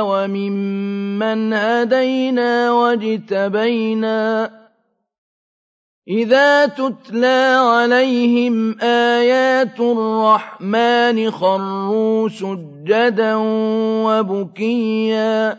وممن هدينا واجتبينا إذا تتلى عليهم آيات الرحمن خروا سجدا وبكيا